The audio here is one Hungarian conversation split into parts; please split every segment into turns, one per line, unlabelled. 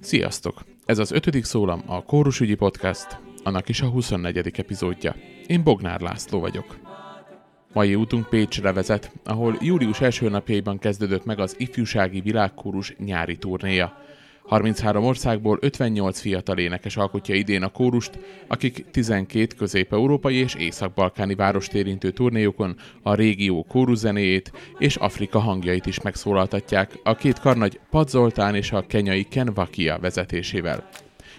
Sziasztok! Ez az ötödik szólam a Kórusügyi Podcast, annak is a 24. epizódja. Én Bognár László vagyok. Mai útunk Pécsre vezet, ahol július első napjaiban kezdődött meg az ifjúsági világkórus nyári turnéja. 33 országból 58 fiatal énekes alkotja idén a kórust, akik 12 közép-európai és észak-balkáni várost érintő turnéjukon a régió kóruszenéjét és Afrika hangjait is megszólaltatják a két karnagy Pad Zoltán és a kenyai Ken Vakia vezetésével.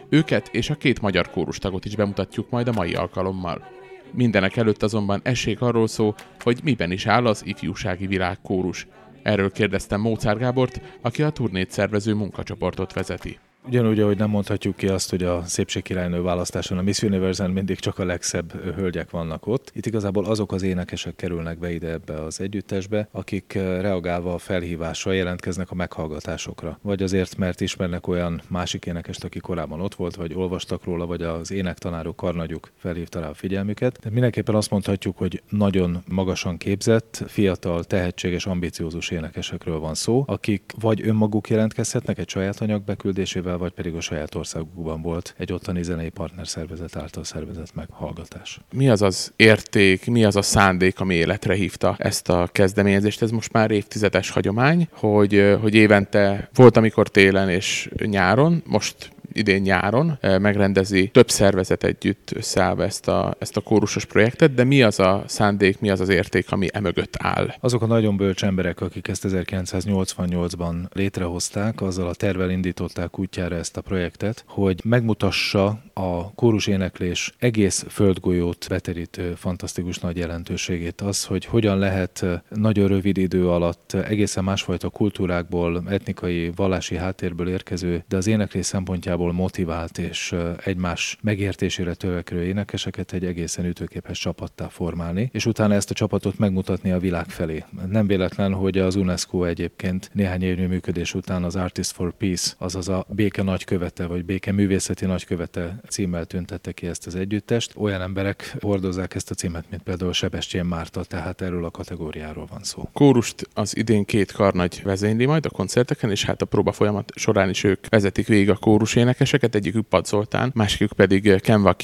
Őket és a két magyar kórustagot is bemutatjuk majd a mai alkalommal. Mindenek előtt azonban essék arról szó, hogy miben is áll az ifjúsági világkórus – Erről kérdeztem Mócár Gábort, aki a turnét szervező munkacsoportot vezeti.
Ugyanúgy, ahogy nem mondhatjuk ki azt, hogy a szépségkirálynő választáson a Miss universe mindig csak a legszebb hölgyek vannak ott. Itt igazából azok az énekesek kerülnek be ide ebbe az együttesbe, akik eh, reagálva a felhívásra jelentkeznek a meghallgatásokra. Vagy azért, mert ismernek olyan másik énekest, aki korábban ott volt, vagy olvastak róla, vagy az énektanárok karnagyuk felhívta rá a figyelmüket. De mindenképpen azt mondhatjuk, hogy nagyon magasan képzett, fiatal, tehetséges, ambiciózus énekesekről van szó, akik vagy önmaguk jelentkezhetnek egy saját anyag beküldésével, vagy pedig a saját országukban volt egy ottani zenei partnerszervezet által szervezett meghallgatás.
Mi az az érték, mi az a szándék, ami életre hívta ezt a kezdeményezést? Ez most már évtizedes hagyomány, hogy, hogy évente volt, amikor télen és nyáron, most idén nyáron eh, megrendezi több szervezet együtt összeállva ezt a, ezt a kórusos projektet, de mi az a szándék, mi az az érték, ami emögött áll?
Azok a nagyon bölcs emberek, akik ezt 1988-ban létrehozták, azzal a tervel indították útjára ezt a projektet, hogy megmutassa a kórus éneklés egész földgolyót beterítő fantasztikus nagy jelentőségét. Az, hogy hogyan lehet nagyon rövid idő alatt egészen másfajta kultúrákból, etnikai, vallási háttérből érkező, de az éneklés szempontjából motivált és egymás megértésére törekvő énekeseket egy egészen ütőképes csapattá formálni, és utána ezt a csapatot megmutatni a világ felé. Nem véletlen, hogy az UNESCO egyébként néhány évnyi működés után az Artist for Peace, azaz a béke nagykövete, vagy béke művészeti nagykövete címmel tüntette ki ezt az együttest. Olyan emberek hordozzák ezt a címet, mint például Sebestyén Márta, tehát erről a kategóriáról van szó.
Kórust az idén két karnagy vezényli majd a koncerteken, és hát a próba folyamat során is ők vezetik végig a kórus énekeseket, egyikük Pad Zoltán, másikük pedig Ken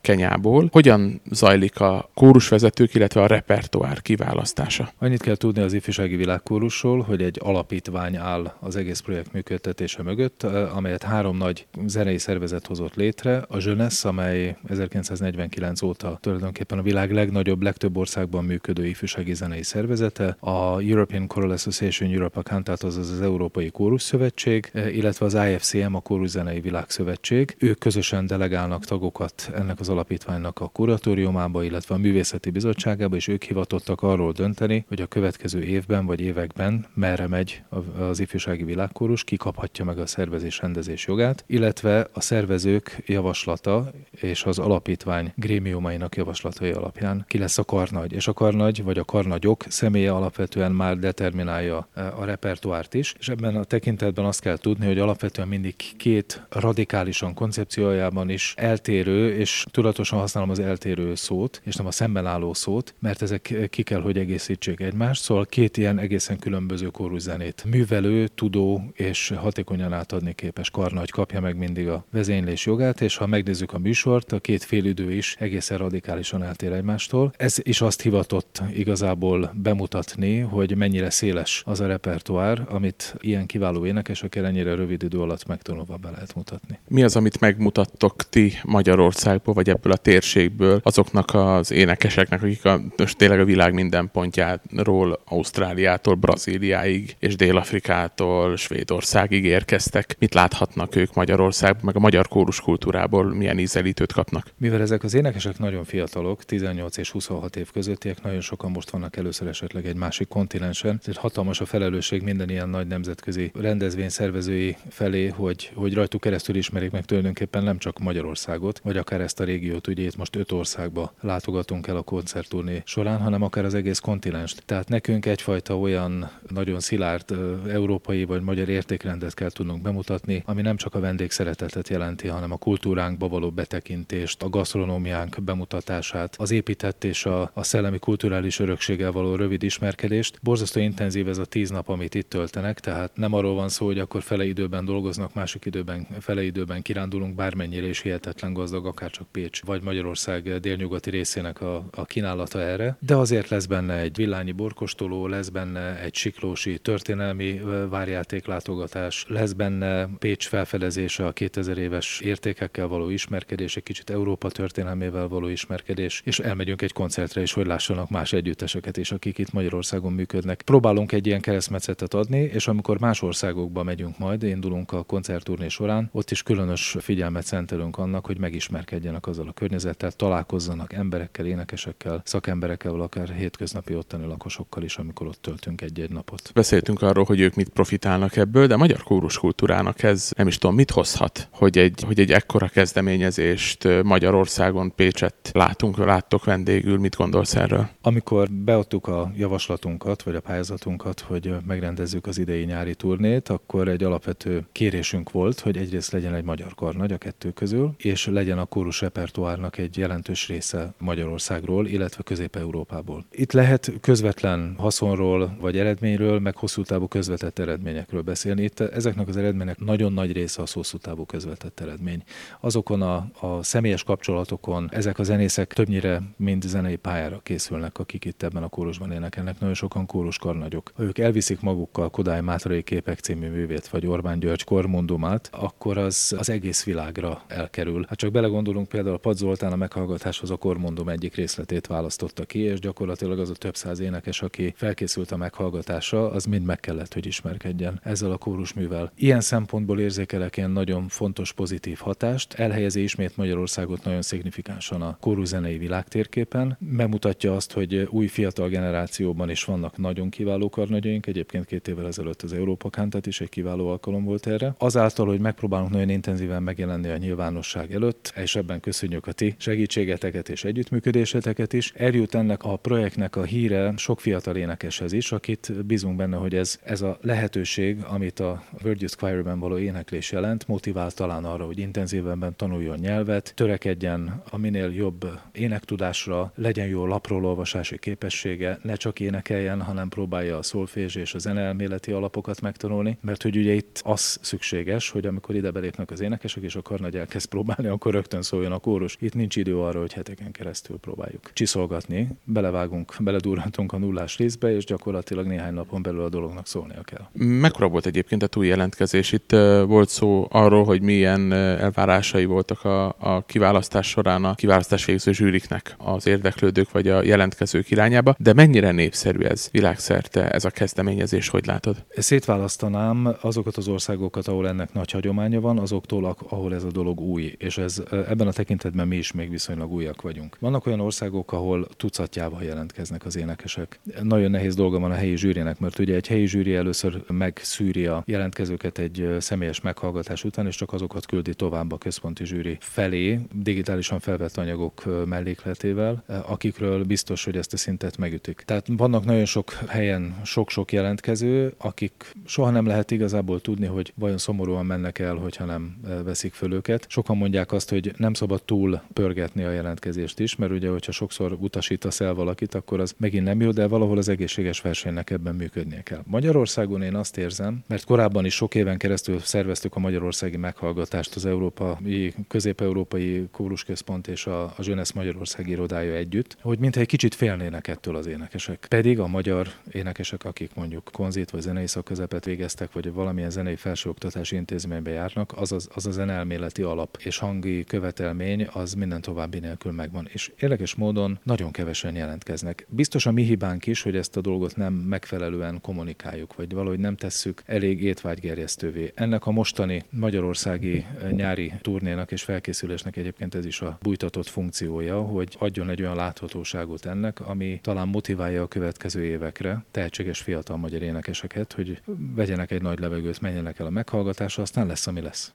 Kenyából. Hogyan zajlik a kórusvezetők, illetve a repertoár kiválasztása?
Annyit kell tudni az ifjúsági világkórusról, hogy egy alapítvány áll az egész projekt működtetése mögött, amelyet három nagy zenei szervezet hozott létre. A Jeunesse, amely 1949 óta tulajdonképpen a világ legnagyobb, legtöbb országban működő ifjúsági zenei szervezete, a European Choral Association Europe Cantat, azaz az Európai Kórus Szövetség, illetve az IFCM, a Kórus Zenei Világszövetség. Ők közösen delegálnak tagokat ennek az alapítványnak a kuratóriumába, illetve a művészeti bizottságába, és ők hivatottak arról dönteni, hogy a következő évben vagy években merre megy az ifjúsági világkórus, ki kaphatja meg a szervezés rendezés jogát, illetve a szervezők javaslata és az alapítvány grémiumainak javaslatai alapján ki lesz a karnagy. És a karnagy vagy a karnagyok személye alapvetően már determinálja a repertoárt is, és ebben a tekintetben azt kell tudni, hogy alapvetően mindig két radikálisan koncepciójában is eltérő és tudatosan használom az eltérő szót, és nem a szemben álló szót, mert ezek ki kell, hogy egészítsék egymást. Szóval két ilyen egészen különböző kóruszenét művelő, tudó és hatékonyan átadni képes karnagy kapja meg mindig a vezénylés jogát, és ha megnézzük a műsort, a két félidő is egészen radikálisan eltér egymástól. Ez is azt hivatott igazából bemutatni, hogy mennyire széles az a repertoár, amit ilyen kiváló énekesek ennyire rövid idő alatt megtanulva be lehet mutatni.
Mi az, amit megmutattok ti Magyarországból, vagy ebből a térségből azoknak az énekeseknek, akik a, most tényleg a világ minden pontjáról, Ausztráliától, Brazíliáig és Dél-Afrikától, Svédországig érkeztek. Mit láthatnak ők Magyarországban, meg a magyar kórus kultúrából milyen ízelítőt kapnak?
Mivel ezek az énekesek nagyon fiatalok, 18 és 26 év közöttiek, nagyon sokan most vannak először esetleg egy másik kontinensen, ezért hatalmas a felelősség minden ilyen nagy nemzetközi rendezvény szervezői felé, hogy, hogy rajtuk keresztül keresztül ismerik meg tulajdonképpen nem csak Magyarországot, vagy akár ezt a régiót, ugye itt most öt országba látogatunk el a koncertturné során, hanem akár az egész kontinenst. Tehát nekünk egyfajta olyan nagyon szilárd európai vagy magyar értékrendet kell tudnunk bemutatni, ami nem csak a vendégszeretetet jelenti, hanem a kultúránkba való betekintést, a gasztronómiánk bemutatását, az épített és a, a szellemi kulturális örökséggel való rövid ismerkedést. Borzasztó intenzív ez a tíz nap, amit itt töltenek, tehát nem arról van szó, hogy akkor fele időben dolgoznak, másik időben, fele időben kirándulunk, bármennyire is hihetetlen gazdag, akár csak Pécs vagy Magyarország délnyugati részének a, a kínálata erre. De azért lesz benne egy villányi borkostoló, lesz benne egy siklósi történelmi várjáték látogatás, lesz benne Pécs felfedezése a 2000 éves értékekkel való ismerkedés, egy kicsit Európa történelmével való ismerkedés, és elmegyünk egy koncertre is, hogy lássanak más együtteseket is, akik itt Magyarországon működnek. Próbálunk egy ilyen keresztmetszetet adni, és amikor más országokba megyünk majd, indulunk a koncertturné során, ott is különös figyelmet szentelünk annak, hogy megismerkedjenek azzal a környezettel, találkozzanak emberekkel, énekesekkel, szakemberekkel, akár hétköznapi ottani lakosokkal is, amikor ott töltünk egy-egy napot.
Beszéltünk arról, hogy ők mit profitálnak ebből, de a magyar kórus kultúrának ez nem is tudom, mit hozhat, hogy egy, hogy egy ekkora kezdeményezést Magyarországon, Pécset látunk, láttok vendégül, mit gondolsz erről?
Amikor beadtuk a javaslatunkat, vagy a pályázatunkat, hogy megrendezzük az idei nyári turnét, akkor egy alapvető kérésünk volt, hogy egyrészt legyen egy magyar karnagy a kettő közül, és legyen a kórus repertoárnak egy jelentős része Magyarországról, illetve Közép-Európából. Itt lehet közvetlen haszonról vagy eredményről, meg hosszú távú közvetett eredményekről beszélni. Itt ezeknek az eredmények nagyon nagy része az hosszú távú közvetett eredmény. Azokon a, a személyes kapcsolatokon ezek a zenészek többnyire mind zenei pályára készülnek, akik itt ebben a kórusban énekelnek. Nagyon sokan kóruskarnagyok. Ha ők elviszik magukkal Kodály Mátrai képek című művét, vagy Orbán György kormondumát, akkor az az egész világra elkerül. Hát csak belegondolunk például a Pad Zoltán a meghallgatáshoz a kormondum egyik részletét választotta ki, és gyakorlatilag az a több száz énekes, aki felkészült a meghallgatásra, az mind meg kellett, hogy ismerkedjen ezzel a kórusművel. Ilyen szempontból érzékelek ilyen nagyon fontos pozitív hatást, elhelyezi ismét Magyarországot nagyon szignifikánsan a zenei világtérképen, bemutatja azt, hogy új fiatal generációban is vannak nagyon kiváló karnagyaink, egyébként két évvel ezelőtt az Európa Kántat is egy kiváló alkalom volt erre. Azáltal, hogy megpróbálunk nagyon intenzíven megjelenni a nyilvánosság előtt, és ebben köszönjük a ti segítségeteket és együttműködéseteket is, eljut ennek a projektnek a híre sok fiatal énekeshez is, akit bízunk benne, hogy ez, ez a lehetőség, amit a Virgis Choir-ben való éneklés jelent, motivál talán arra, hogy intenzívebben tanuljon nyelvet, törekedjen a minél jobb énektudásra, legyen jó lapról képessége, ne csak énekeljen, hanem próbálja a szolfés és a zeneelméleti alapokat megtanulni, mert hogy ugye itt az szükséges, hogy amikor ide belépnek az énekesek és a karnagy elkezd próbálni, akkor rögtön szóljon a kórus. Itt nincs idő arra, hogy heteken keresztül próbáljuk csiszolgatni, belevágunk, beledurrantunk a nullás részbe, és gyakorlatilag néhány napon belül a dolognak szólnia kell.
Mekkora volt egyébként a túl jelentkezés? Itt volt szó arról, hogy milyen elvárásai voltak a, a kiválasztás során a kiválasztás végző zsűriknek az érdeklődők vagy a jelentkezők irányába, de mennyire népszerű ez világszerte, ez a kezdeményezés, hogy látod?
Szétválasztanám azokat az országokat, ahol ennek nagy hagyománya van, azoktól, ahol ez a dolog új, és ez ebben a tekintetben mi is még viszonylag újak vagyunk. Vannak olyan országok, ahol tucatjával jelentkeznek az énekesek. Nagyon nehéz dolga van a helyi zsűrinek, mert ugye egy helyi zsűri először megszűri a jelentkezőket egy személyes meghallgatás után, és csak azokat küldi tovább a központi zsűri felé, digitálisan felvett anyagok mellékletével, akikről biztos, hogy ezt a szintet megütik. Tehát vannak nagyon sok helyen sok-sok jelentkező, akik soha nem lehet igazából tudni, hogy vajon szomorúan mennek el, hogyha nem veszik föl őket. Sokan mondják azt, hogy nem szabad túl pörgetni a jelentkezést is, mert ugye, hogyha sokszor utasítasz el valakit, akkor az megint nem jó, de valahol az egészséges versenynek ebben működnie kell. Magyarországon én azt érzem, mert korábban is sok éven keresztül szerveztük a magyarországi meghallgatást az Európai, Közép-Európai Kórusközpont és a, a Zsönesz Magyarország irodája együtt, hogy mintha egy kicsit félnének ettől az énekesek. Pedig a magyar énekesek, akik mondjuk konzit vagy zenei szakközepet végeztek, vagy valamilyen zenei felsőoktatási intézménybe járnak, az az, az, az zenelméleti alap és hangi követelmény az minden további nélkül megvan. És érdekes módon nagyon kevesen jelentkeznek. Biztos a mi hibánk is, hogy ezt a dolgot nem megfelelően kommunikáljuk, vagy valahogy nem tesszük elég étvágygerjesztővé. Ennek a mostani magyarországi nyári turnénak és felkészülésnek egyébként ez is a bújtatott funkciója, hogy adjon egy olyan láthatóságot ennek, ami talán motiválja a következő évekre tehetséges fiatal magyar énekeseket, hogy vegyenek egy nagy levegőt, menjenek el a meghallgatásra, aztán lesz, ami lesz. this.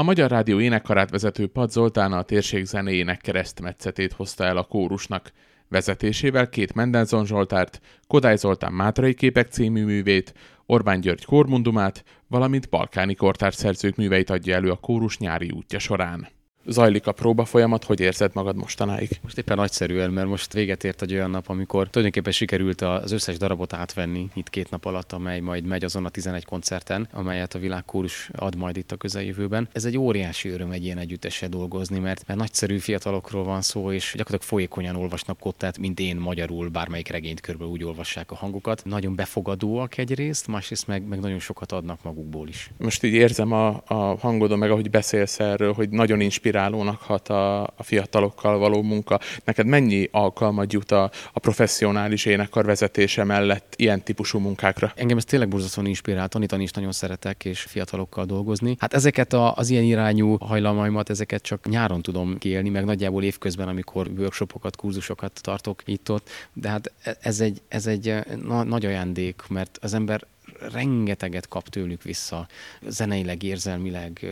A Magyar Rádió énekkarát vezető Pad Zoltán a térség zenéjének keresztmetszetét hozta el a kórusnak. Vezetésével két Mendelssohn Zsoltárt, Kodály Zoltán Mátrai képek című művét, Orbán György kormundumát, valamint balkáni kortárszerzők műveit adja elő a kórus nyári útja során zajlik a próba folyamat, hogy érzed magad mostanáig?
Most éppen nagyszerűen, mert most véget ért egy olyan nap, amikor tulajdonképpen sikerült az összes darabot átvenni itt két nap alatt, amely majd megy azon a 11 koncerten, amelyet a világkórus ad majd itt a közeljövőben. Ez egy óriási öröm egy ilyen együttese dolgozni, mert, mert nagyszerű fiatalokról van szó, és gyakorlatilag folyékonyan olvasnak kottát, mint én magyarul, bármelyik regényt körülbelül úgy olvassák a hangokat. Nagyon befogadóak egyrészt, másrészt meg, meg nagyon sokat adnak magukból is.
Most így érzem a, a hangodon, meg ahogy beszélsz erről, hogy nagyon inspirál inspirálónak hat a, a fiatalokkal való munka. Neked mennyi alkalmad jut a, a professzionális énekkar vezetése mellett ilyen típusú munkákra?
Engem ez tényleg borzasztóan inspirál, tanítani is nagyon szeretek, és fiatalokkal dolgozni. Hát ezeket a, az ilyen irányú hajlamaimat, ezeket csak nyáron tudom kiélni, meg nagyjából évközben, amikor workshopokat, kurzusokat tartok itt-ott. De hát ez egy, ez egy na, nagy ajándék, mert az ember rengeteget kap tőlük vissza, zeneileg, érzelmileg,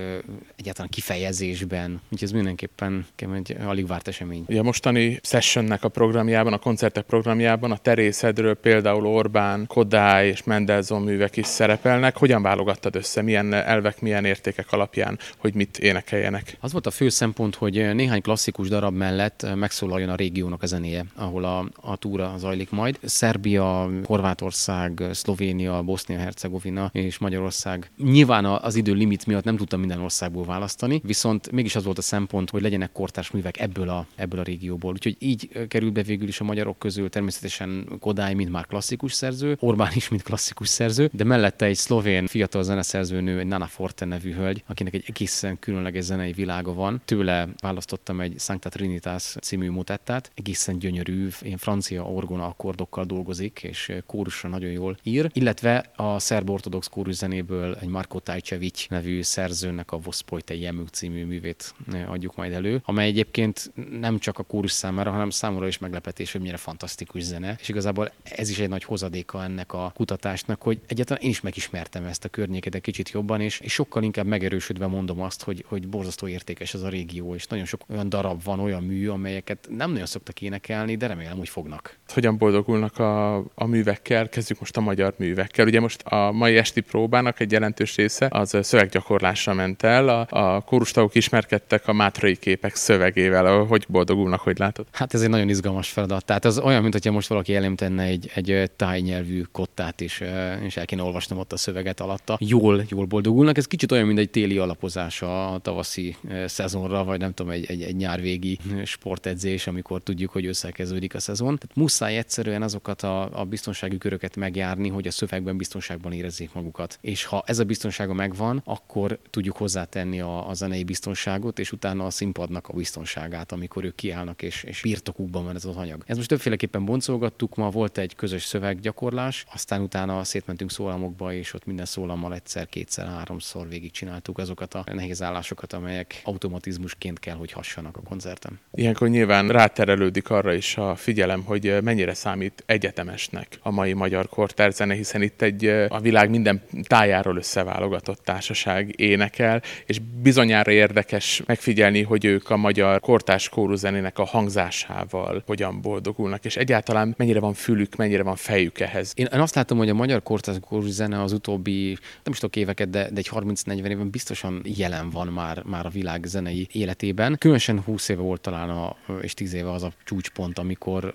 egyáltalán kifejezésben, úgyhogy ez mindenképpen egy alig várt esemény.
a mostani sessionnek a programjában, a koncertek programjában a terészedről például Orbán, Kodály és Mendelssohn művek is szerepelnek. Hogyan válogattad össze, milyen elvek, milyen értékek alapján, hogy mit énekeljenek?
Az volt a fő szempont, hogy néhány klasszikus darab mellett megszólaljon a régiónak a zenéje, ahol a, a túra zajlik majd. Szerbia, Horvátország, Szlovénia, Bosznia, Bosznia-Hercegovina és Magyarország. Nyilván az idő limit miatt nem tudtam minden országból választani, viszont mégis az volt a szempont, hogy legyenek kortárs művek ebből a, ebből a régióból. Úgyhogy így került be végül is a magyarok közül természetesen Kodály, mint már klasszikus szerző, Orbán is, mint klasszikus szerző, de mellette egy szlovén fiatal zeneszerzőnő, egy Nana Forte nevű hölgy, akinek egy egészen különleges zenei világa van. Tőle választottam egy Sancta Trinitas című mutettát, egészen gyönyörű, ilyen francia orgona akkordokkal dolgozik, és kórusra nagyon jól ír, illetve a szerb ortodox kórus zenéből egy Marko Tajcevic nevű szerzőnek a Vospojte Jemük című művét eh, adjuk majd elő, amely egyébként nem csak a kórus számára, hanem számomra is meglepetés, hogy mennyire fantasztikus zene. És igazából ez is egy nagy hozadéka ennek a kutatásnak, hogy egyáltalán én is megismertem ezt a környéket egy kicsit jobban, és, és sokkal inkább megerősödve mondom azt, hogy, hogy borzasztó értékes ez a régió, és nagyon sok olyan darab van, olyan mű, amelyeket nem nagyon szoktak énekelni, de remélem, hogy fognak.
Hogyan boldogulnak a, a művekkel? Kezdjük most a magyar művekkel. Ugye most a mai esti próbának egy jelentős része az szöveggyakorlásra ment el. A, a kórustagok ismerkedtek a mátrai képek szövegével. Hogy boldogulnak, hogy látod?
Hát ez egy nagyon izgalmas feladat. Tehát az olyan, mint hogyha most valaki elém tenne egy, egy tájnyelvű kottát is, és el kéne olvasnom ott a szöveget alatta. Jól, jól boldogulnak. Ez kicsit olyan, mint egy téli alapozás a tavaszi szezonra, vagy nem tudom, egy, egy, egy nyárvégi sportedzés, amikor tudjuk, hogy összekezdődik a szezon. Tehát muszáj egyszerűen azokat a, a biztonsági köröket megjárni, hogy a szövegben biztonság biztonságban érezzék magukat. És ha ez a biztonsága megvan, akkor tudjuk hozzátenni a, a zenei biztonságot, és utána a színpadnak a biztonságát, amikor ők kiállnak, és, és birtokukban van ez az anyag. Ez most többféleképpen boncolgattuk, ma volt egy közös szöveggyakorlás, aztán utána szétmentünk szólamokba, és ott minden szólammal egyszer, kétszer, háromszor végigcsináltuk azokat a nehéz állásokat, amelyek automatizmusként kell, hogy hassanak a koncerten.
Ilyenkor nyilván ráterelődik arra is a figyelem, hogy mennyire számít egyetemesnek a mai magyar kortárzene, hiszen itt egy a világ minden tájáról összeválogatott társaság énekel, és bizonyára érdekes megfigyelni, hogy ők a magyar kortás kóruzenének a hangzásával hogyan boldogulnak, és egyáltalán mennyire van fülük, mennyire van fejük ehhez.
Én, azt látom, hogy a magyar kortás kóruzene az utóbbi, nem is tudok éveket, de, de egy 30-40 évben biztosan jelen van már, már a világ zenei életében. Különösen 20 éve volt talán, a, és 10 éve az a csúcspont, amikor,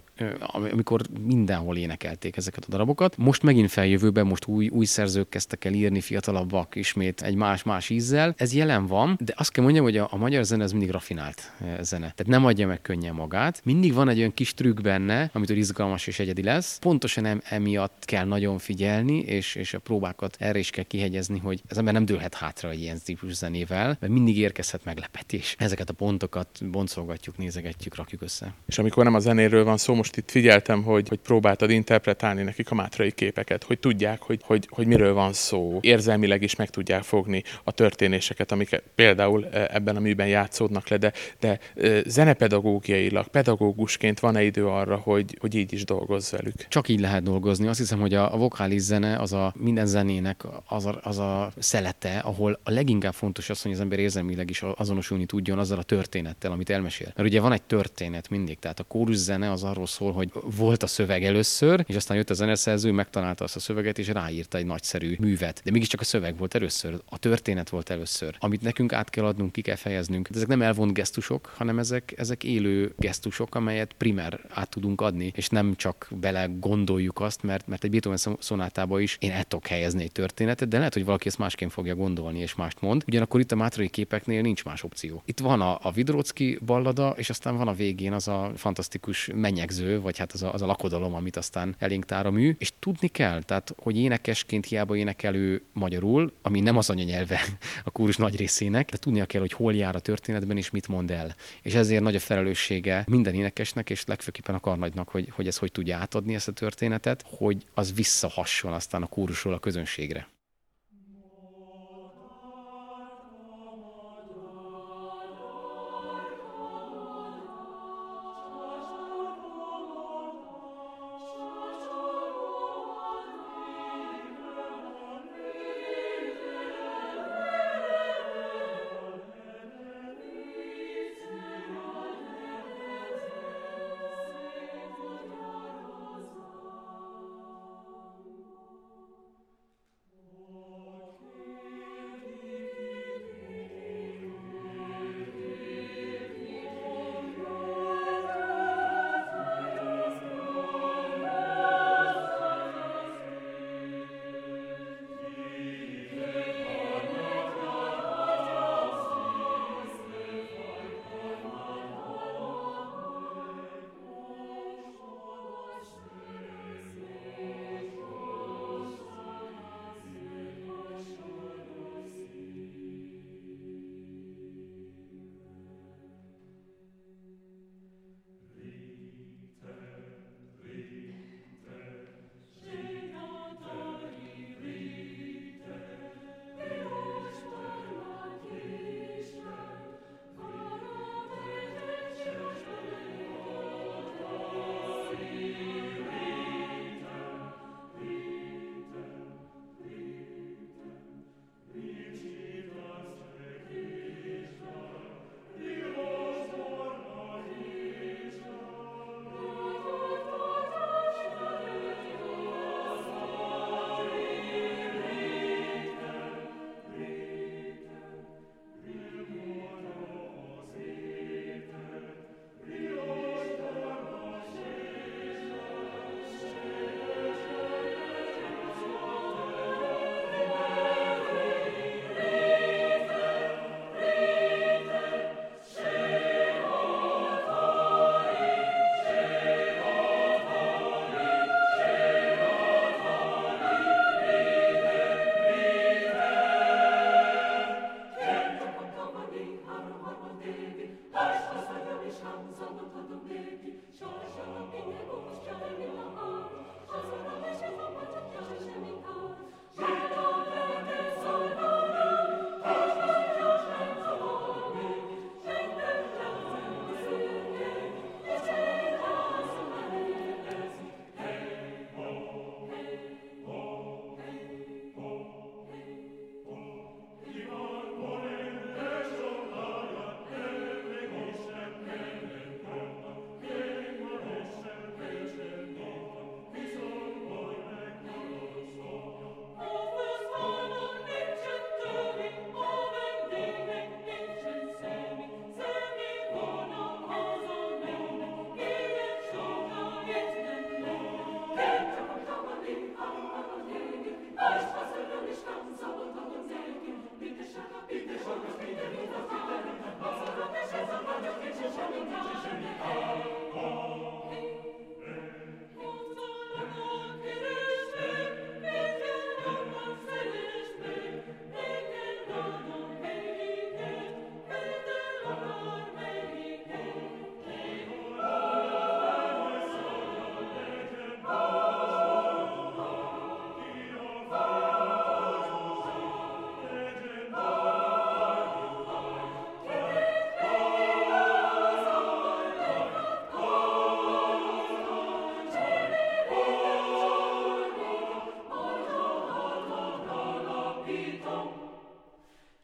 amikor mindenhol énekelték ezeket a darabokat. Most megint feljövőben, most új, új szerzők kezdtek el írni, fiatalabbak ismét egy más-más ízzel. Ez jelen van, de azt kell mondjam, hogy a, a magyar zene az mindig rafinált zene. Tehát nem adja meg könnyen magát. Mindig van egy olyan kis trükk benne, amitől izgalmas és egyedi lesz. Pontosan em, emiatt kell nagyon figyelni, és, és a próbákat erre is kell kihegyezni, hogy az ember nem dőlhet hátra egy ilyen típus zenével, mert mindig érkezhet meglepetés. Ezeket a pontokat boncolgatjuk, nézegetjük, rakjuk össze.
És amikor nem a zenéről van szó, most most itt figyeltem, hogy, hogy próbáltad interpretálni nekik a mátrai képeket, hogy tudják, hogy, hogy, hogy miről van szó, érzelmileg is meg tudják fogni a történéseket, amik például ebben a műben játszódnak le, de, de zenepedagógiailag, pedagógusként van-e idő arra, hogy, hogy így is dolgozz velük?
Csak így lehet dolgozni. Azt hiszem, hogy a, a vokális zene az a minden zenének az a, az a szelete, ahol a leginkább fontos az, hogy az ember érzelmileg is azonosulni tudjon azzal a történettel, amit elmesél. Mert ugye van egy történet mindig, tehát a kórus zene az arról szól, hogy volt a szöveg először, és aztán jött a zeneszerző, megtalálta azt a szöveget, és ráírta egy nagyszerű művet. De mégiscsak a szöveg volt először, a történet volt először. Amit nekünk át kell adnunk, ki kell fejeznünk. De ezek nem elvont gesztusok, hanem ezek, ezek élő gesztusok, amelyet primer át tudunk adni, és nem csak bele gondoljuk azt, mert, mert egy Beethoven szonátába is én el tudok helyezni egy történetet, de lehet, hogy valaki ezt másként fogja gondolni és mást mond. Ugyanakkor itt a mátrai képeknél nincs más opció. Itt van a, a Vidrocki ballada, és aztán van a végén az a fantasztikus menyegző, vagy hát az a, az a lakodalom, amit aztán elénk tár a mű, és tudni kell, tehát hogy énekesként hiába énekelő magyarul, ami nem az anyanyelve a kórus nagy részének, de tudnia kell, hogy hol jár a történetben és mit mond el. És ezért nagy a felelőssége minden énekesnek, és legfőképpen a karnagynak, hogy, hogy ez hogy tudja átadni ezt a történetet, hogy az visszahasson aztán a kórusról a közönségre.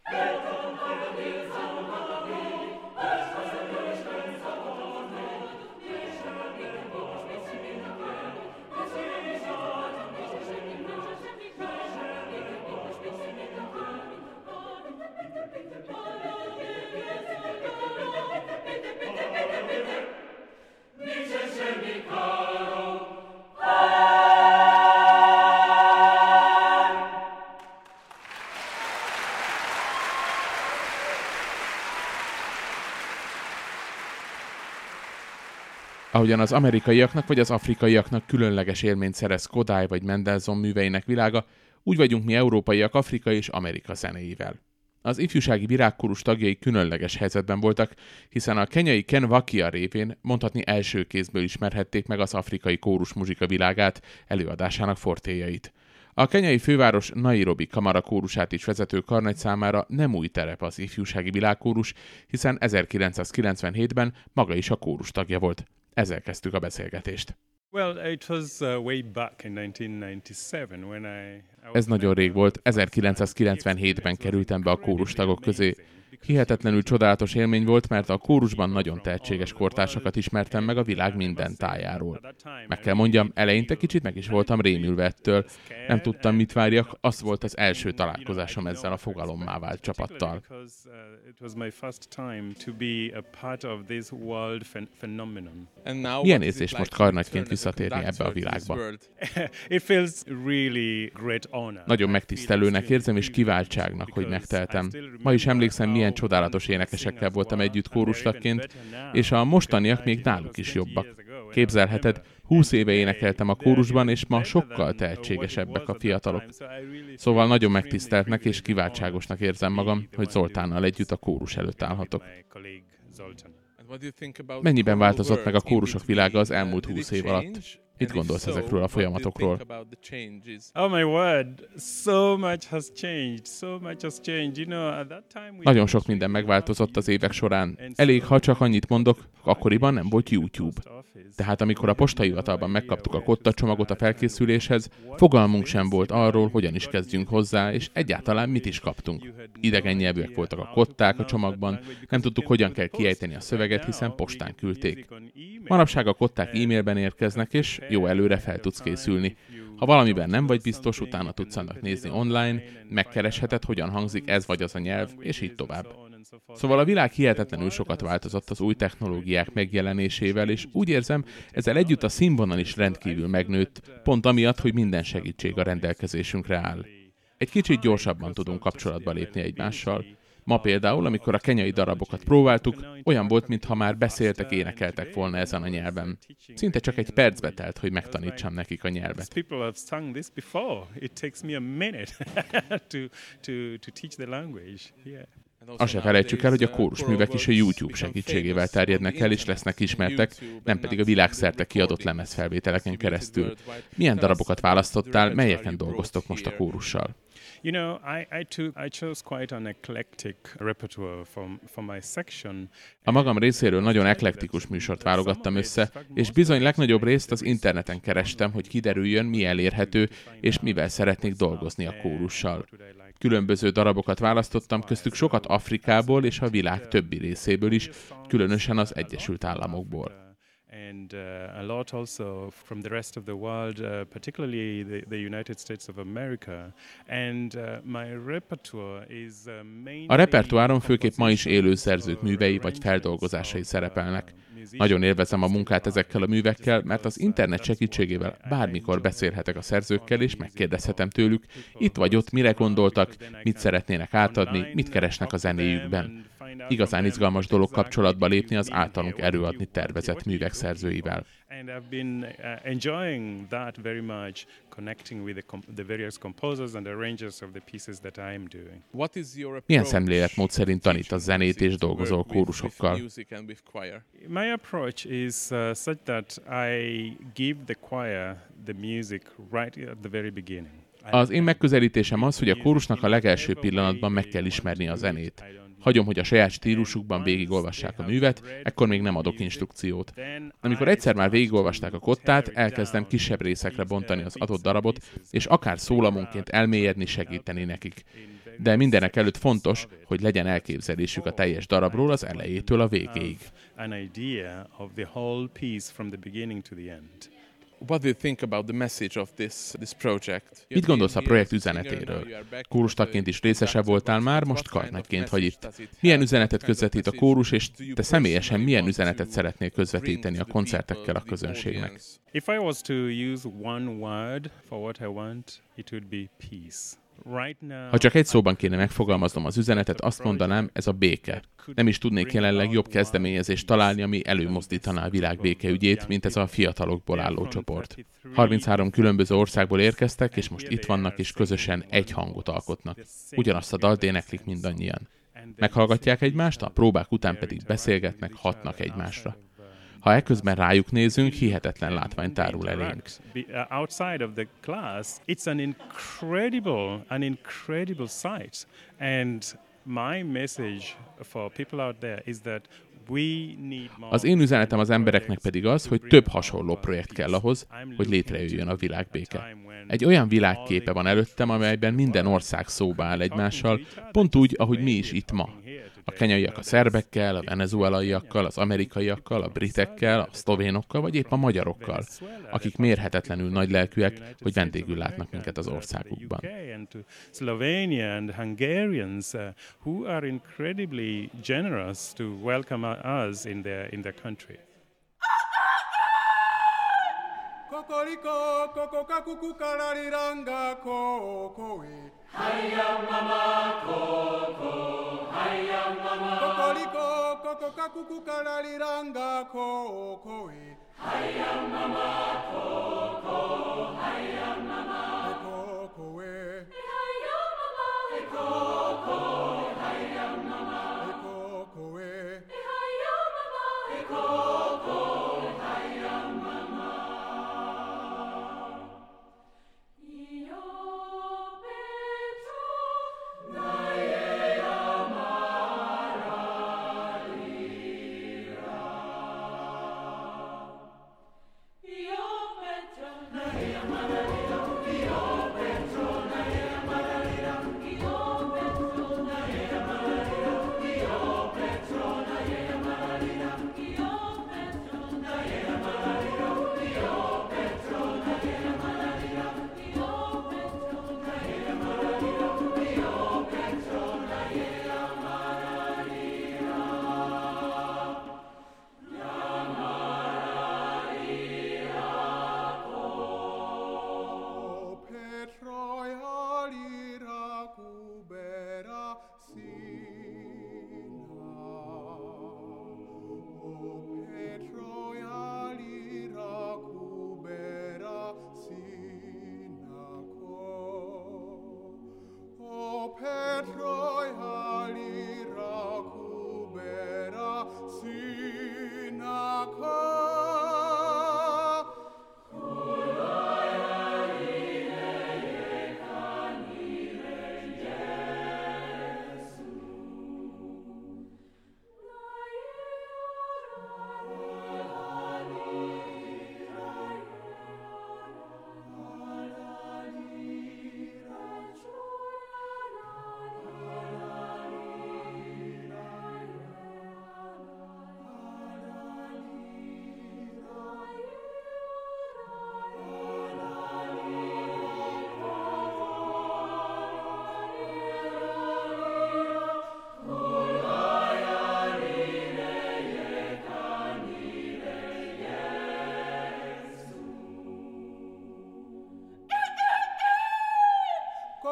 Deus, Ahogyan az amerikaiaknak vagy az afrikaiaknak különleges élményt szerez Kodály vagy Mendelssohn műveinek világa, úgy vagyunk mi európaiak Afrika és Amerika zenéivel. Az ifjúsági virágkórus tagjai különleges helyzetben voltak, hiszen a kenyai Ken Vakia révén mondhatni első kézből ismerhették meg az afrikai kórus muzsika világát, előadásának fortéjait. A kenyai főváros Nairobi kamara kórusát is vezető karnagy számára nem új terep az ifjúsági világkórus, hiszen 1997-ben maga is a kórus tagja volt. Ezzel kezdtük a beszélgetést. Uh, way back in 1997 when I, Ez nagyon rég volt, 1997-ben kerültem be a kórustagok közé. Hihetetlenül csodálatos élmény volt, mert a kórusban nagyon tehetséges kortársakat ismertem meg a világ minden tájáról. Meg kell mondjam, eleinte kicsit meg is voltam rémülve ettől. Nem tudtam, mit várjak, az volt az első találkozásom ezzel a fogalommá vált csapattal. Milyen érzés most karnagyként visszatérni ebbe a világba? Nagyon megtisztelőnek érzem és kiváltságnak, hogy megteltem. Ma is emlékszem, milyen csodálatos énekesekkel voltam együtt kórustakként, és a mostaniak még náluk is jobbak. Képzelheted, húsz éve énekeltem a kórusban, és ma sokkal tehetségesebbek a fiatalok. Szóval nagyon megtiszteltnek és kiváltságosnak érzem magam, hogy Zoltánnal együtt a kórus előtt állhatok. Mennyiben változott meg a kórusok világa az elmúlt húsz év alatt? Mit gondolsz ezekről a folyamatokról? Oh my word, so much has changed, so much has changed. You know, at that time Nagyon sok minden megváltozott az évek során. Elég, ha csak annyit mondok, akkoriban nem volt YouTube. Tehát amikor a postaivatalban megkaptuk a kotta csomagot a felkészüléshez, fogalmunk sem volt arról, hogyan is kezdjünk hozzá, és egyáltalán mit is kaptunk. Idegen nyelvűek voltak a kották a csomagban, nem tudtuk, hogyan kell kiejteni a szöveget, hiszen postán küldték. Manapság a kották e-mailben érkeznek, és jó előre fel tudsz készülni. Ha valamiben nem vagy biztos, utána tudsz annak nézni online, megkeresheted, hogyan hangzik ez vagy az a nyelv, és így tovább. Szóval a világ hihetetlenül sokat változott az új technológiák megjelenésével, és úgy érzem, ezzel együtt a színvonal is rendkívül megnőtt, pont amiatt, hogy minden segítség a rendelkezésünkre áll. Egy kicsit gyorsabban tudunk kapcsolatba lépni egymással, Ma például, amikor a kenyai darabokat próbáltuk, olyan volt, mintha már beszéltek, énekeltek volna ezen a nyelven. Szinte csak egy percbe telt, hogy megtanítsam nekik a nyelvet. Azt se felejtsük el, hogy a kórusművek is a YouTube segítségével terjednek el, és lesznek ismertek, nem pedig a világszerte kiadott lemezfelvételeken keresztül. Milyen darabokat választottál, melyeken dolgoztok most a kórussal? You know, I, I, took, I chose quite an eclectic repertoire for, for my section. A magam részéről nagyon eklektikus műsort válogattam össze, és bizony legnagyobb részt az interneten kerestem, hogy kiderüljön, mi elérhető, és mivel szeretnék dolgozni a kórussal. Különböző darabokat választottam, köztük sokat Afrikából és a világ többi részéből is, különösen az Egyesült Államokból and uh, a lot also from the rest of the world, uh, particularly the, the United States of America. And uh, my repertoire is uh, mainly A repertoáron főképp ma is élő szerzők művei vagy feldolgozásai szerepelnek. Nagyon élvezem a munkát ezekkel a művekkel, mert az internet segítségével bármikor beszélhetek a szerzőkkel, és megkérdezhetem tőlük, itt vagy ott mire gondoltak, mit szeretnének átadni, mit keresnek a zenéjükben. Igazán izgalmas dolog kapcsolatba lépni az általunk előadni tervezett művek szerzőivel. Uh, Milyen szemléletmód szerint tanít a zenét és dolgozol kórusokkal? My approach is uh, such that I give the choir the music right at the very beginning. Az én megközelítésem az, hogy a kórusnak a legelső pillanatban meg kell ismerni a zenét. Hagyom, hogy a saját stílusukban végigolvassák a művet, ekkor még nem adok instrukciót. Amikor egyszer már végigolvasták a kottát, elkezdem kisebb részekre bontani az adott darabot, és akár szólamonként elmélyedni, segíteni nekik. De mindenek előtt fontos, hogy legyen elképzelésük a teljes darabról az elejétől a végéig.
An idea of the whole piece from the beginning to the end.
What do you think about the message of this, this project? Mit gondolsz a projekt üzenetéről? Kórustaként is részese voltál már, most karnegyként vagy itt. Milyen üzenetet közvetít a kórus, és te személyesen milyen üzenetet szeretnél közvetíteni a koncertekkel a közönségnek?
If I was to use one word for what I want, it would be peace.
Ha csak egy szóban kéne megfogalmaznom az üzenetet, azt mondanám, ez a béke. Nem is tudnék jelenleg jobb kezdeményezést találni, ami előmozdítaná a világ békeügyét, mint ez a fiatalokból álló csoport. 33 különböző országból érkeztek, és most itt vannak, és közösen egy hangot alkotnak. Ugyanazt a dalt éneklik mindannyian. Meghallgatják egymást, a próbák után pedig beszélgetnek, hatnak egymásra. Ha ekközben rájuk nézünk, hihetetlen látvány tárul elénk.
Uh, outside of the class, it's an incredible, an incredible sight. And my message for people out there is that
az én üzenetem az embereknek pedig az, hogy több hasonló projekt kell ahhoz, hogy létrejöjjön a világbéke. Egy olyan világképe van előttem, amelyben minden ország szóba áll egymással, pont úgy, ahogy mi is itt ma. A kenyaiak a szerbekkel, a venezuelaiakkal, az amerikaiakkal, a britekkel, a szlovénokkal, vagy épp a magyarokkal, akik mérhetetlenül nagy lelkűek, hogy vendégül látnak minket az országukban.
Uh, who are incredibly generous to welcome us in their, in their country. kokoriko kokoka kukukalalilanga kokowe. Haya mama koko haya mama. Kokoriko kokoka kukukalalilanga kokowe. Haya mama koko haya mama. Kokowe. Haya mama koko.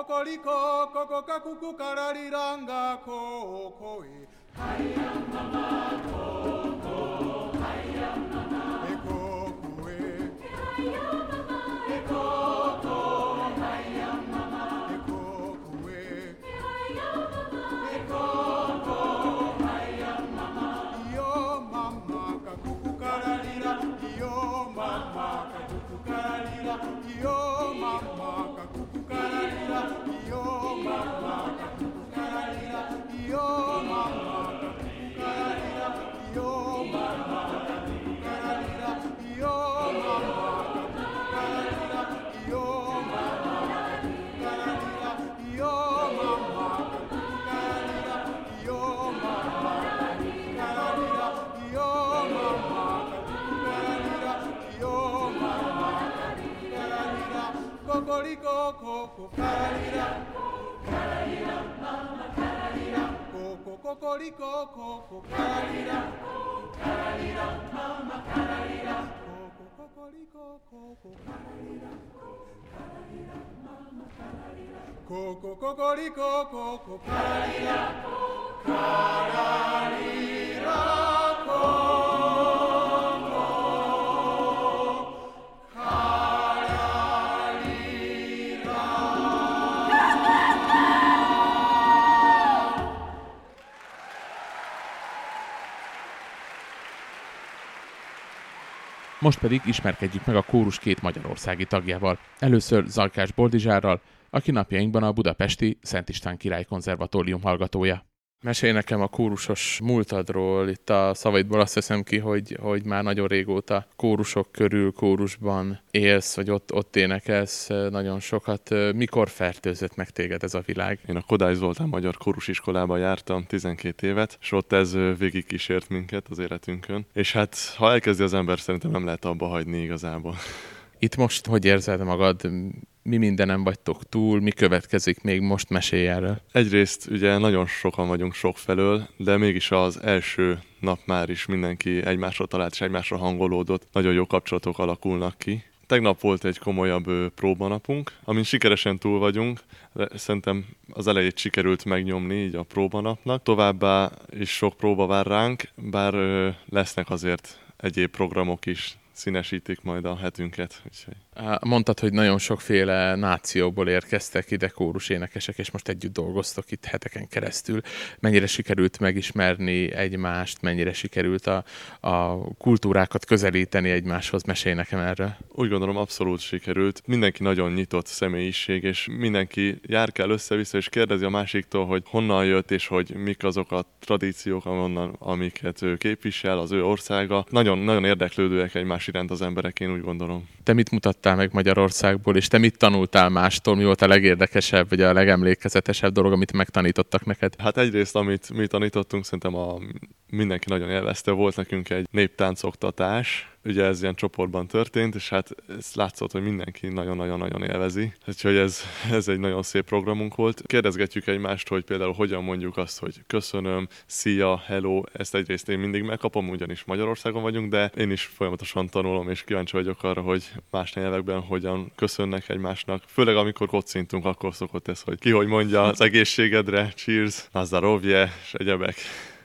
Kokoliko koko kakuku karariranga kokoe. Haya mama koko, haya mama. E. Haya mama. E koko, haya mama. E kokoe. Haya mama. E koko, haya mama. Yo mama kakuku kararira, yo mama kakuku kararira, yo Kokoriko, koko, kararira, kararira, mama, kararira.
Koko, kokoriko, koko, kararira, kararira, mama, kararira. Koko, kokoriko, koko, kararira, kararira.
Most pedig ismerkedjük meg a kórus két magyarországi tagjával. Először Zalkás Boldizsárral, aki napjainkban a budapesti Szent István Király Konzervatórium hallgatója. Mesélj nekem a kórusos múltadról, itt a szavaidból azt veszem ki, hogy, hogy már nagyon régóta kórusok körül, kórusban élsz, vagy ott, ott énekelsz nagyon sokat. Mikor fertőzött meg téged ez a világ?
Én a Kodály Zoltán Magyar Kórusiskolába jártam 12 évet, és ott ez végig kísért minket az életünkön. És hát, ha elkezdi az ember, szerintem nem lehet abba hagyni igazából.
Itt most hogy érzed magad? Mi mindenem vagytok túl, mi következik még most mesélj erről.
Egyrészt ugye nagyon sokan vagyunk sok felől, de mégis az első nap már is mindenki egymásra talált és egymásra hangolódott, nagyon jó kapcsolatok alakulnak ki. Tegnap volt egy komolyabb próbanapunk, amin sikeresen túl vagyunk. Szerintem az elejét sikerült megnyomni így a próbanapnak. Továbbá is sok próba vár ránk, bár lesznek azért egyéb programok is, színesítik majd a hetünket. Úgyhogy.
Mondtad, hogy nagyon sokféle nációból érkeztek ide kórus énekesek, és most együtt dolgoztok itt heteken keresztül. Mennyire sikerült megismerni egymást, mennyire sikerült a, a kultúrákat közelíteni egymáshoz? Mesélj nekem erről.
Úgy gondolom, abszolút sikerült. Mindenki nagyon nyitott személyiség, és mindenki jár kell össze-vissza, és kérdezi a másiktól, hogy honnan jött, és hogy mik azok a tradíciók, onnan, amiket ő képvisel, az ő országa. Nagyon, nagyon érdeklődőek egymás iránt az emberek, én úgy gondolom.
Te mit mutattál hazajutottál meg Magyarországból, és te mit tanultál mástól, mi volt a legérdekesebb, vagy a legemlékezetesebb dolog, amit megtanítottak neked?
Hát egyrészt, amit mi tanítottunk, szerintem a mindenki nagyon élvezte. Volt nekünk egy néptáncoktatás, ugye ez ilyen csoportban történt, és hát ez látszott, hogy mindenki nagyon-nagyon-nagyon élvezi. Úgyhogy ez, ez egy nagyon szép programunk volt. Kérdezgetjük egymást, hogy például hogyan mondjuk azt, hogy köszönöm, szia, hello, ezt egyrészt én mindig megkapom, ugyanis Magyarországon vagyunk, de én is folyamatosan tanulom, és kíváncsi vagyok arra, hogy más nyelvekben hogyan köszönnek egymásnak. Főleg amikor kocintunk, akkor szokott ez, hogy ki hogy mondja az egészségedre, cheers, nazdarovje, és egyebek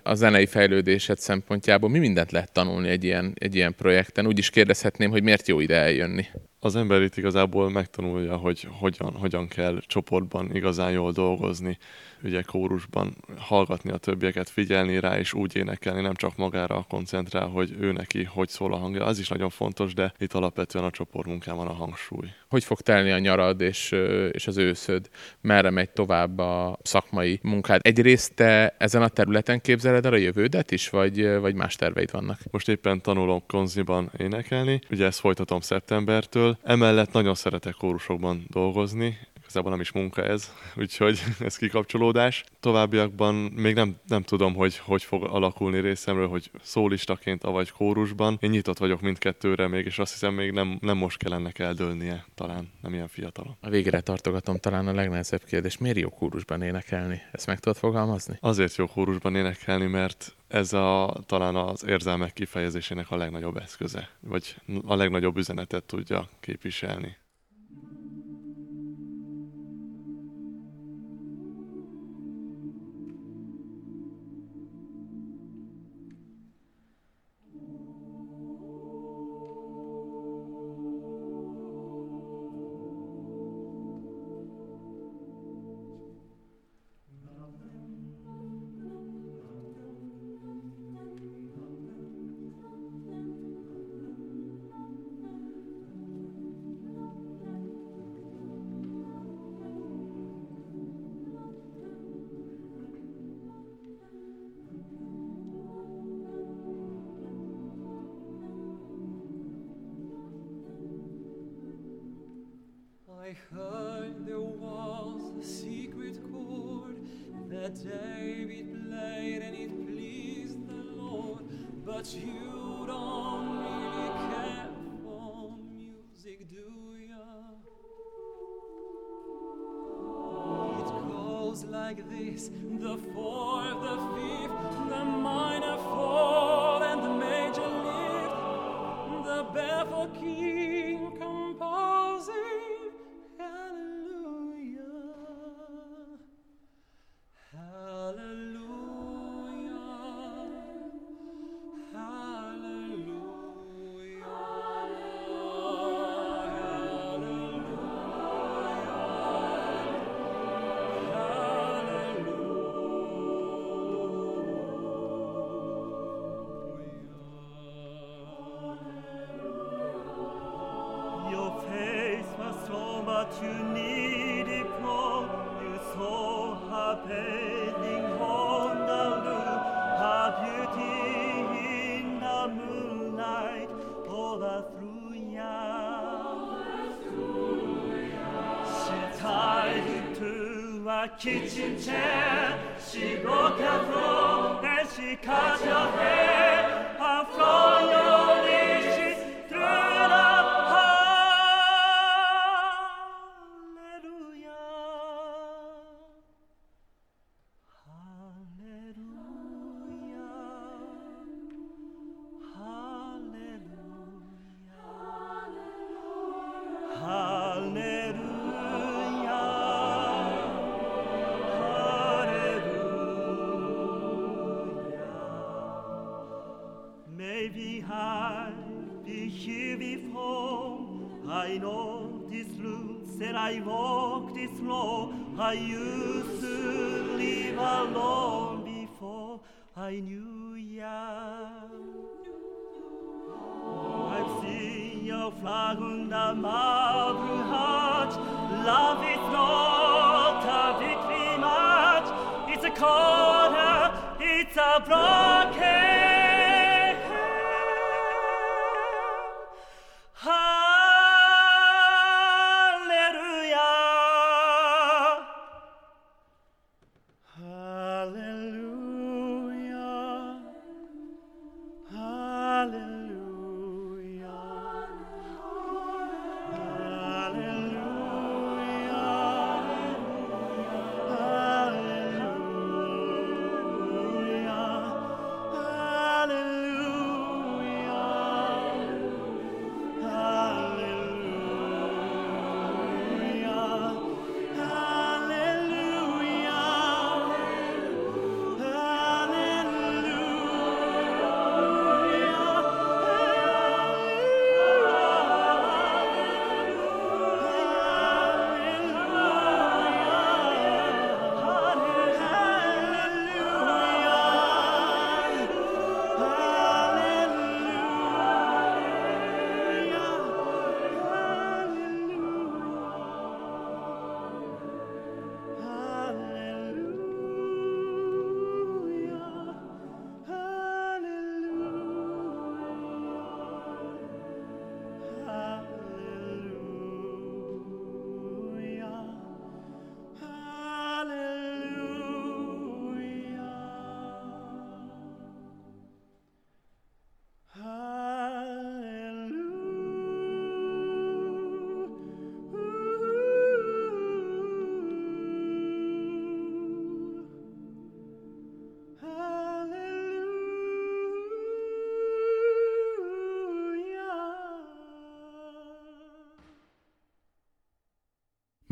a zenei fejlődésed szempontjából mi mindent lehet tanulni egy ilyen, egy ilyen projekten? Úgy is kérdezhetném, hogy miért jó ide eljönni?
Az ember itt igazából megtanulja, hogy hogyan, hogyan kell csoportban igazán jól dolgozni, ugye kórusban hallgatni a többieket, figyelni rá, és úgy énekelni, nem csak magára koncentrál, hogy ő neki hogy szól a hangja. Az is nagyon fontos, de itt alapvetően a csoportmunkában a hangsúly.
Hogy fog telni a nyarad és, és az őszöd? Merre megy tovább a szakmai munkád? Egyrészt te ezen a területen képzeled el a jövődet is, vagy, vagy más terveid vannak?
Most éppen tanulok konziban énekelni, ugye ezt folytatom szeptembertől. Emellett nagyon szeretek kórusokban dolgozni, igazából nem is munka ez, úgyhogy ez kikapcsolódás. Továbbiakban még nem, nem tudom, hogy hogy fog alakulni részemről, hogy szólistaként, avagy kórusban. Én nyitott vagyok mindkettőre még, és azt hiszem még nem, nem most kell ennek eldőlnie, talán nem ilyen fiatalon.
A végre tartogatom talán a legnehezebb kérdés. Miért jó kórusban énekelni? Ezt meg tudod fogalmazni?
Azért jó kórusban énekelni, mert ez a, talán az érzelmek kifejezésének a legnagyobb eszköze, vagy a legnagyobb üzenetet tudja képviselni.
kitchen chair.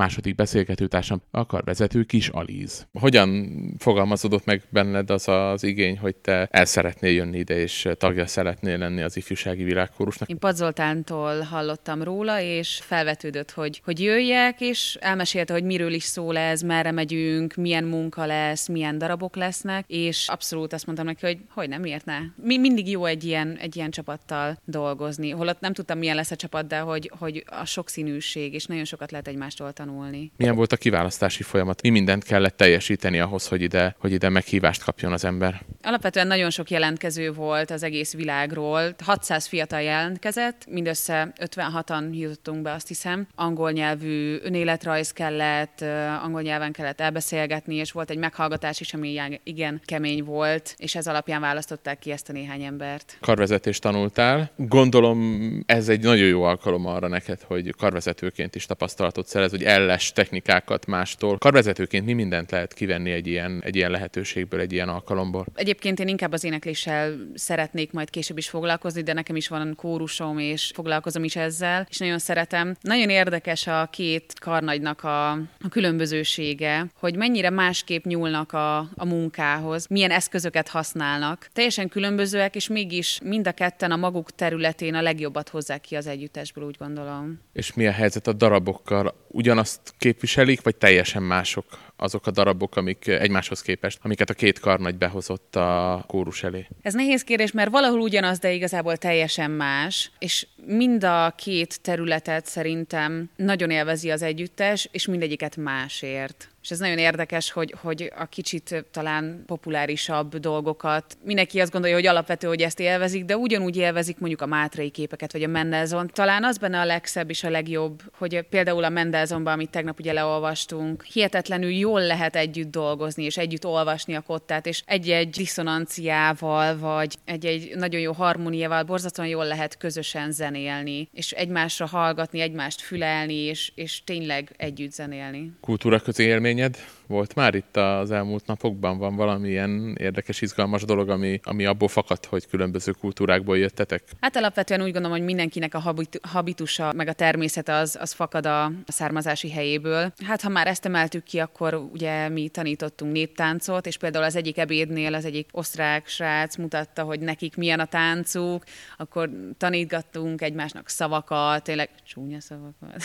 Második beszélgetőtársam a karvezető Kis Alíz. Hogyan fogalmazódott meg benned az az igény, hogy te el szeretnél jönni ide, és tagja szeretnél lenni az ifjúsági világkórusnak?
Én Pad Zoltántól hallottam róla, és felvetődött, hogy, hogy jöjjek, és elmesélte, hogy miről is szól ez, merre megyünk, milyen munka lesz, milyen darabok lesznek, és abszolút azt mondtam neki, hogy hogy nem, miért ne? Mi, mindig jó egy ilyen, egy ilyen csapattal dolgozni. Holott nem tudtam, milyen lesz a csapat, de hogy, hogy a sokszínűség, és nagyon sokat lehet egymástól tanulni.
Milyen volt a kiválasztási folyamat? Mi mindent kellett teljesíteni ahhoz, hogy ide, hogy ide meghívást kapjon az ember?
Alapvetően nagyon sok jelentkező volt az egész világról. 600 fiatal jelentkezett, mindössze 56-an jutottunk be, azt hiszem. Angol nyelvű önéletrajz kellett, angol nyelven kellett elbeszélgetni, és volt egy meghallgatás is, ami igen kemény volt, és ez alapján választották ki ezt a néhány embert.
Karvezetést tanultál. Gondolom ez egy nagyon jó alkalom arra neked, hogy karvezetőként is tapasztalatot szerez, hogy elles technikákat mástól. Karvezetőként mi mindent lehet kivenni egy ilyen, egy ilyen lehetőségből, egy ilyen alkalomból?
Egyébként én inkább az énekléssel szeretnék majd később is foglalkozni, de nekem is van kórusom, és foglalkozom is ezzel, és nagyon szeretem. Nagyon érdekes a két karnagynak a, a különbözősége, hogy mennyire másképp nyúlnak a, a munkához, milyen eszközöket használnak. Teljesen különbözőek, és mégis mind a ketten a maguk területén a legjobbat hozzák ki az együttesből, úgy gondolom.
És mi a helyzet a darabokkal? Ugyanazt ugyanazt képviselik, vagy teljesen mások azok a darabok, amik egymáshoz képest, amiket a két karnagy behozott a kórus elé?
Ez nehéz kérdés, mert valahol ugyanaz, de igazából teljesen más, és mind a két területet szerintem nagyon élvezi az együttes, és mindegyiket másért. És ez nagyon érdekes, hogy, hogy a kicsit talán populárisabb dolgokat, mindenki azt gondolja, hogy alapvető, hogy ezt élvezik, de ugyanúgy élvezik mondjuk a Mátrai képeket, vagy a Mendelzon. Talán az benne a legszebb és a legjobb, hogy például a Mendelzonban, amit tegnap ugye leolvastunk, hihetetlenül jól lehet együtt dolgozni, és együtt olvasni a kottát, és egy-egy diszonanciával, vagy egy-egy nagyon jó harmóniával borzasztóan jól lehet közösen zenélni, és egymásra hallgatni, egymást fülelni, és, és tényleg együtt zenélni.
Kultúra közé izmēģināt. Volt már itt az elmúlt napokban? Van valamilyen érdekes, izgalmas dolog, ami, ami abból fakad, hogy különböző kultúrákból jöttetek?
Hát alapvetően úgy gondolom, hogy mindenkinek a habit- habitusa, meg a természete az, az fakad a származási helyéből. Hát ha már ezt emeltük ki, akkor ugye mi tanítottunk néptáncot, és például az egyik ebédnél az egyik osztrák srác mutatta, hogy nekik milyen a táncuk, akkor tanítgattunk egymásnak szavakat, tényleg csúnya szavakat.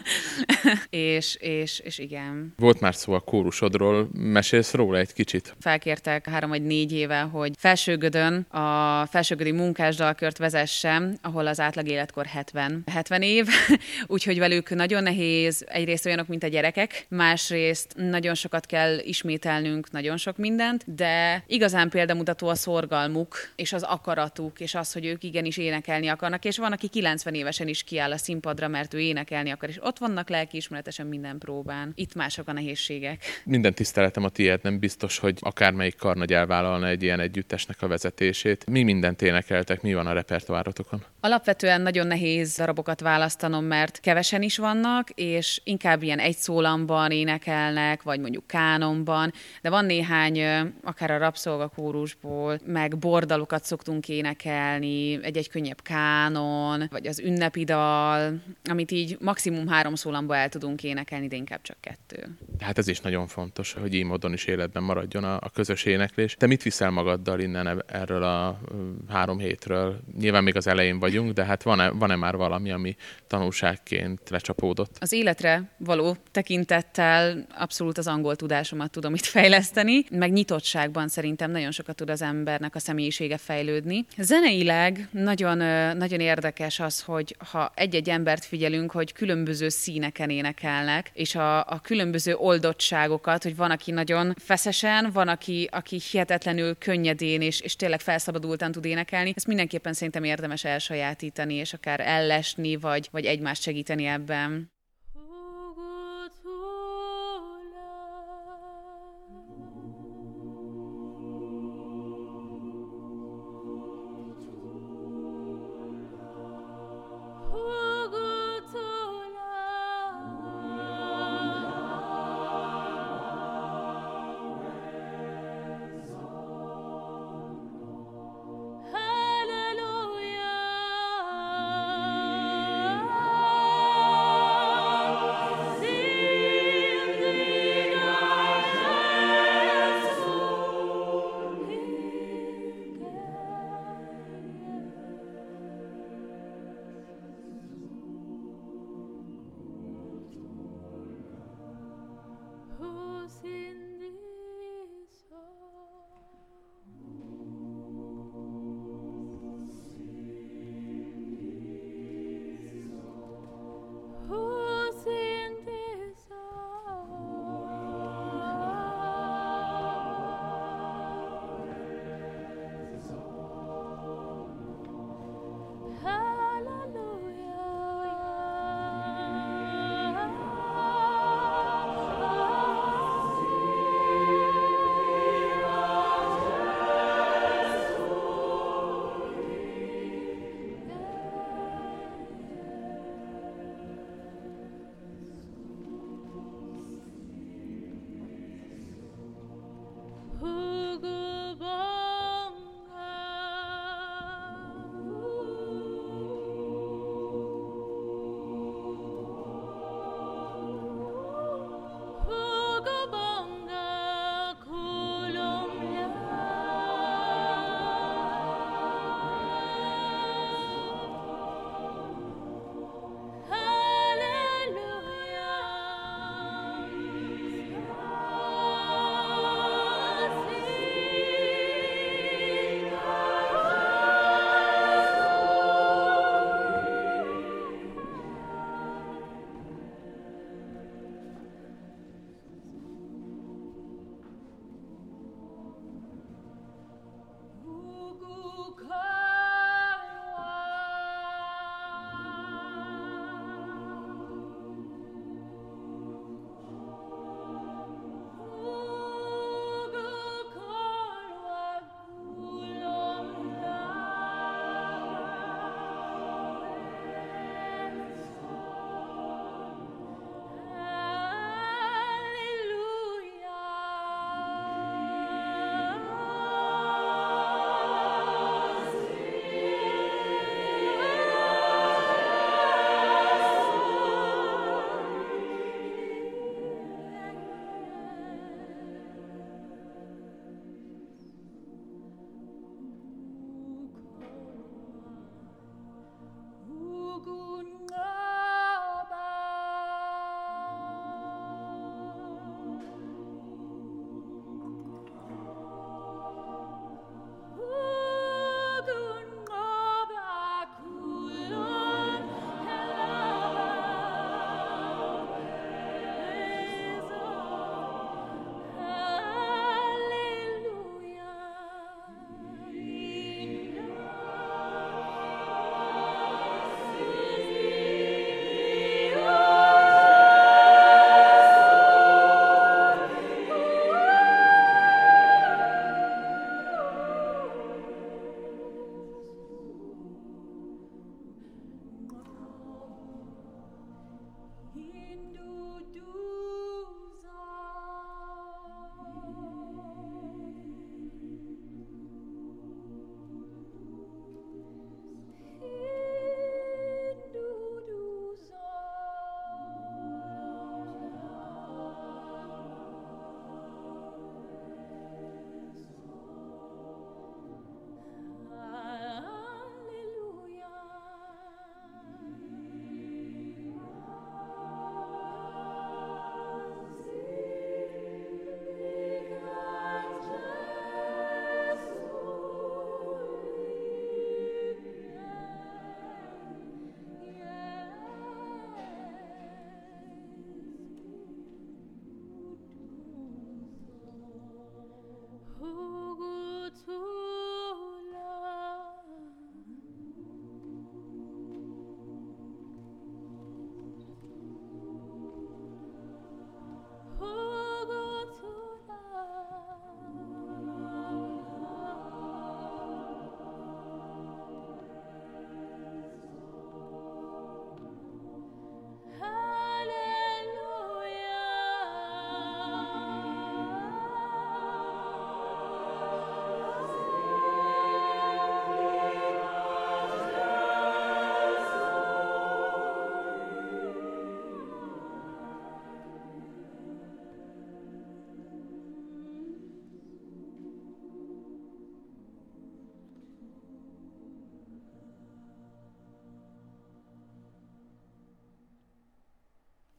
és, és, és igen.
Volt már szó a kórusodról, mesélsz róla egy kicsit?
Felkértek három vagy négy éve, hogy Felsőgödön a Felsőgödi munkásdalkört vezessem, ahol az átlag életkor 70, 70 év, úgyhogy velük nagyon nehéz, egyrészt olyanok, mint a gyerekek, másrészt nagyon sokat kell ismételnünk, nagyon sok mindent, de igazán példamutató a szorgalmuk, és az akaratuk, és az, hogy ők igenis énekelni akarnak, és van, aki 90 évesen is kiáll a színpadra, mert ő énekelni akar, és ott vannak lelkiismeretesen minden próbán. Itt mások a nehézségek.
Minden tiszteletem a tiéd, nem biztos, hogy akármelyik karnagy elvállalna egy ilyen együttesnek a vezetését. Mi mindent énekeltek, mi van a repertoárotokon?
Alapvetően nagyon nehéz darabokat választanom, mert kevesen is vannak, és inkább ilyen egy szólamban énekelnek, vagy mondjuk kánonban, de van néhány, akár a rabszolgakórusból, meg bordalokat szoktunk énekelni, egy-egy könnyebb kánon, vagy az ünnepi dal, amit így maximum három szólamba el tudunk énekelni, de inkább csak kettő.
Hát ez is nagyon fontos, hogy így módon is életben maradjon a, a közös éneklés. Te mit viszel magaddal innen erről a három hétről? Nyilván még az elején vagyunk, de hát van-e, van-e már valami, ami tanulságként lecsapódott?
Az életre való tekintettel abszolút az angol tudásomat tudom itt fejleszteni, meg nyitottságban szerintem nagyon sokat tud az embernek a személyisége fejlődni. Zeneileg nagyon, nagyon érdekes az, hogy ha egy-egy embert figyelünk, hogy különböző színeken énekelnek, és a, a különböző oldottságokat, hogy van, aki nagyon feszesen, van, aki, aki hihetetlenül könnyedén és, és tényleg felszabadultan tud énekelni. Ezt mindenképpen szerintem érdemes elsajátítani, és akár ellesni, vagy, vagy egymást segíteni ebben.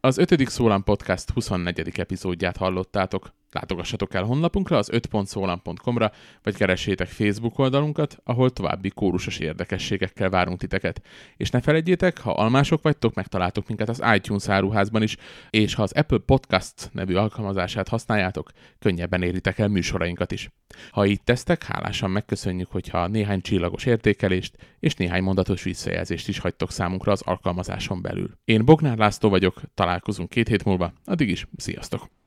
Az 5. Szólam Podcast 24. epizódját hallottátok. Látogassatok el honlapunkra az 5.szólam.com-ra, vagy keressétek Facebook oldalunkat, ahol további kórusos érdekességekkel várunk titeket. És ne felejtjétek, ha almások vagytok, megtaláltok minket az iTunes áruházban is, és ha az Apple Podcast nevű alkalmazását használjátok, könnyebben éritek el műsorainkat is. Ha így tesztek, hálásan megköszönjük, hogyha néhány csillagos értékelést és néhány mondatos visszajelzést is hagytok számunkra az alkalmazáson belül. Én Bognár László vagyok, találkozunk két hét múlva, addig is, sziasztok!